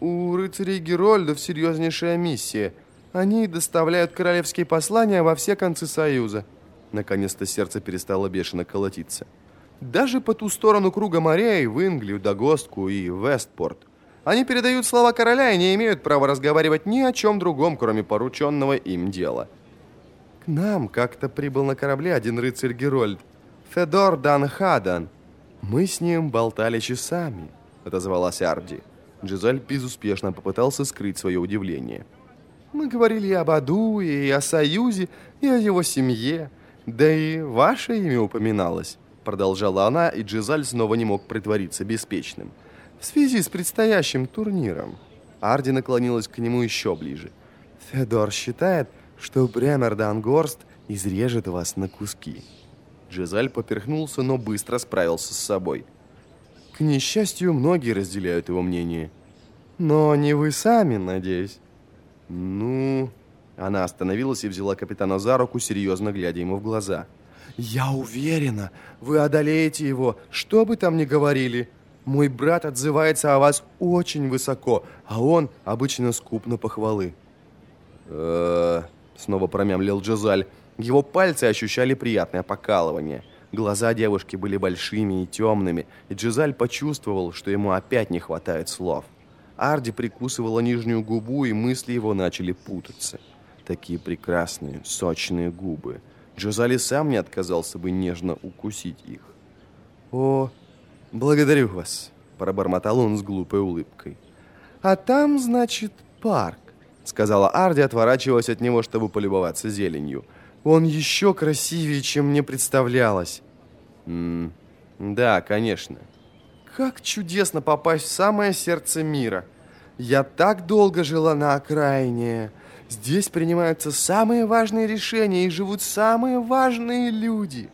у рыцарей Герольдов серьезнейшая миссия. Они доставляют королевские послания во все концы Союза. Наконец-то сердце перестало бешено колотиться. Даже по ту сторону круга морей, в Инглию, Дагостку и Вестпорт. Они передают слова короля и не имеют права разговаривать ни о чем другом, кроме порученного им дела. К нам как-то прибыл на корабле один рыцарь Герольд, Федор Данхадан. Мы с ним болтали часами, отозвалась Арди. Джизаль безуспешно попытался скрыть свое удивление. Мы говорили и об Адуе, и о Союзе, и о его семье. Да и ваше имя упоминалось, продолжала она, и Джизаль снова не мог притвориться беспечным. В связи с предстоящим турниром. Арди наклонилась к нему еще ближе. Федор считает, что Бремер Дангорст изрежет вас на куски. Джизаль поперхнулся, но быстро справился с собой. К несчастью, многие разделяют его мнение. Но не вы сами, надеюсь. Ну... Она остановилась и взяла капитана за руку, серьезно глядя ему в глаза. «Я уверена, вы одолеете его, что бы там ни говорили. Мой брат отзывается о вас очень высоко, а он обычно скуп на похвалы». «Э-э-э...» снова промямлил Джозаль. Его пальцы ощущали приятное покалывание. Глаза девушки были большими и темными, и Джизаль почувствовал, что ему опять не хватает слов. Арди прикусывала нижнюю губу, и мысли его начали путаться. Такие прекрасные, сочные губы. Джозали сам не отказался бы нежно укусить их. «О, благодарю вас», – пробормотал он с глупой улыбкой. «А там, значит, парк», – сказала Арди, отворачиваясь от него, чтобы полюбоваться зеленью. «Он еще красивее, чем мне представлялось». «М -м, «Да, конечно». «Как чудесно попасть в самое сердце мира! Я так долго жила на окраине!» Здесь принимаются самые важные решения и живут самые важные люди.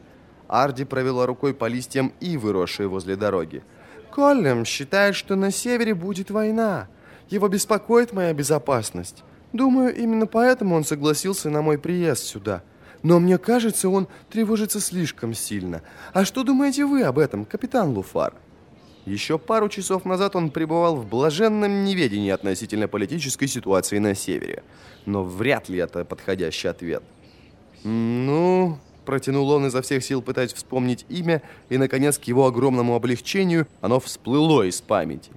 Арди провела рукой по листьям и выросшей возле дороги. Коллем считает, что на севере будет война. Его беспокоит моя безопасность. Думаю, именно поэтому он согласился на мой приезд сюда. Но мне кажется, он тревожится слишком сильно. А что думаете вы об этом, капитан Луфар? Еще пару часов назад он пребывал в блаженном неведении относительно политической ситуации на севере. Но вряд ли это подходящий ответ. «Ну...» – протянул он изо всех сил, пытаясь вспомнить имя, и, наконец, к его огромному облегчению оно всплыло из памяти.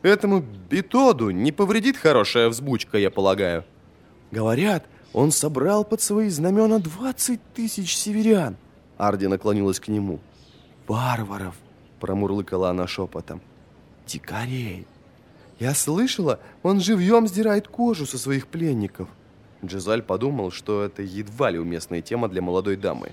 «Этому Бетоду не повредит хорошая взбучка, я полагаю». «Говорят, он собрал под свои знамена 20 тысяч северян». Арди наклонилась к нему. «Варваров!» Промурлыкала она шепотом. Дикарей. Я слышала, он живьем сдирает кожу со своих пленников. Джизаль подумал, что это едва ли уместная тема для молодой дамы.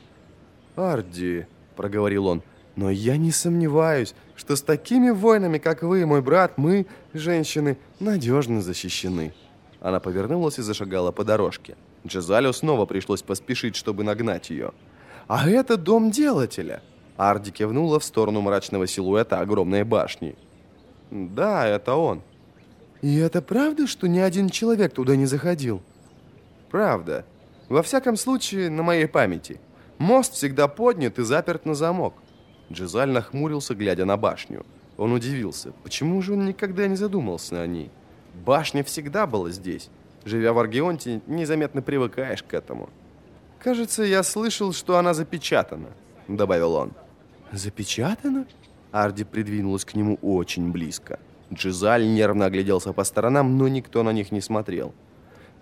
«Арди», — проговорил он, — «но я не сомневаюсь, что с такими воинами, как вы и мой брат, мы, женщины, надежно защищены». Она повернулась и зашагала по дорожке. Джизалю снова пришлось поспешить, чтобы нагнать ее. «А это дом делателя», Арди кивнула в сторону мрачного силуэта огромной башни. «Да, это он». «И это правда, что ни один человек туда не заходил?» «Правда. Во всяком случае, на моей памяти. Мост всегда поднят и заперт на замок». Джизаль нахмурился, глядя на башню. Он удивился, почему же он никогда не задумался о ней. Башня всегда была здесь. Живя в Аргионте, незаметно привыкаешь к этому. «Кажется, я слышал, что она запечатана», — добавил он. «Запечатано?» Арди придвинулась к нему очень близко. Джизаль нервно огляделся по сторонам, но никто на них не смотрел.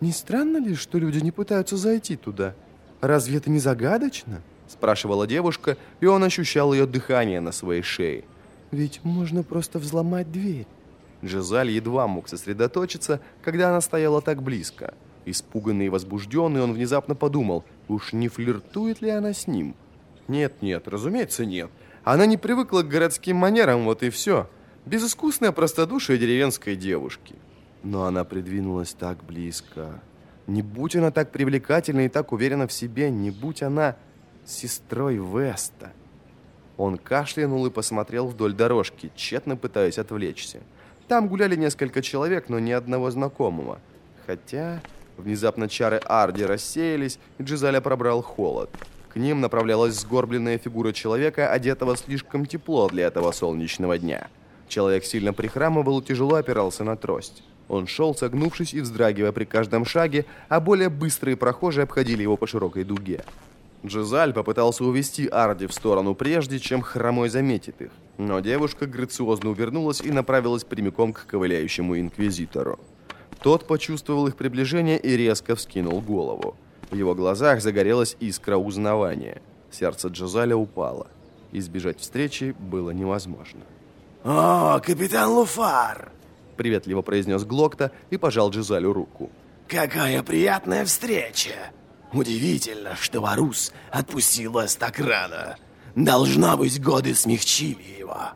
«Не странно ли, что люди не пытаются зайти туда? Разве это не загадочно?» Спрашивала девушка, и он ощущал ее дыхание на своей шее. «Ведь можно просто взломать дверь». Джизаль едва мог сосредоточиться, когда она стояла так близко. Испуганный и возбужденный, он внезапно подумал, уж не флиртует ли она с ним – нет-нет, разумеется, нет. Она не привыкла к городским манерам, вот и все. Безыскусная простодушие деревенской девушки. Но она придвинулась так близко. Не будь она так привлекательна и так уверена в себе, не будь она сестрой Веста. Он кашлянул и посмотрел вдоль дорожки, тщетно пытаясь отвлечься. Там гуляли несколько человек, но ни одного знакомого. Хотя внезапно чары Арди рассеялись, и Джизаля пробрал холод. К ним направлялась сгорбленная фигура человека, одетого слишком тепло для этого солнечного дня. Человек сильно прихрамывал и тяжело опирался на трость. Он шел, согнувшись и вздрагивая при каждом шаге, а более быстрые прохожие обходили его по широкой дуге. Джизаль попытался увести Арди в сторону прежде, чем хромой заметит их, но девушка грациозно увернулась и направилась прямиком к ковыляющему инквизитору. Тот почувствовал их приближение и резко вскинул голову. В его глазах загорелась искра узнавания. Сердце Джозаля упало. Избежать встречи было невозможно. «О, капитан Луфар!» Приветливо произнес Глокта и пожал Джизалю руку. «Какая приятная встреча! Удивительно, что Варус отпустил вас так рано. Должно быть, годы смягчили его».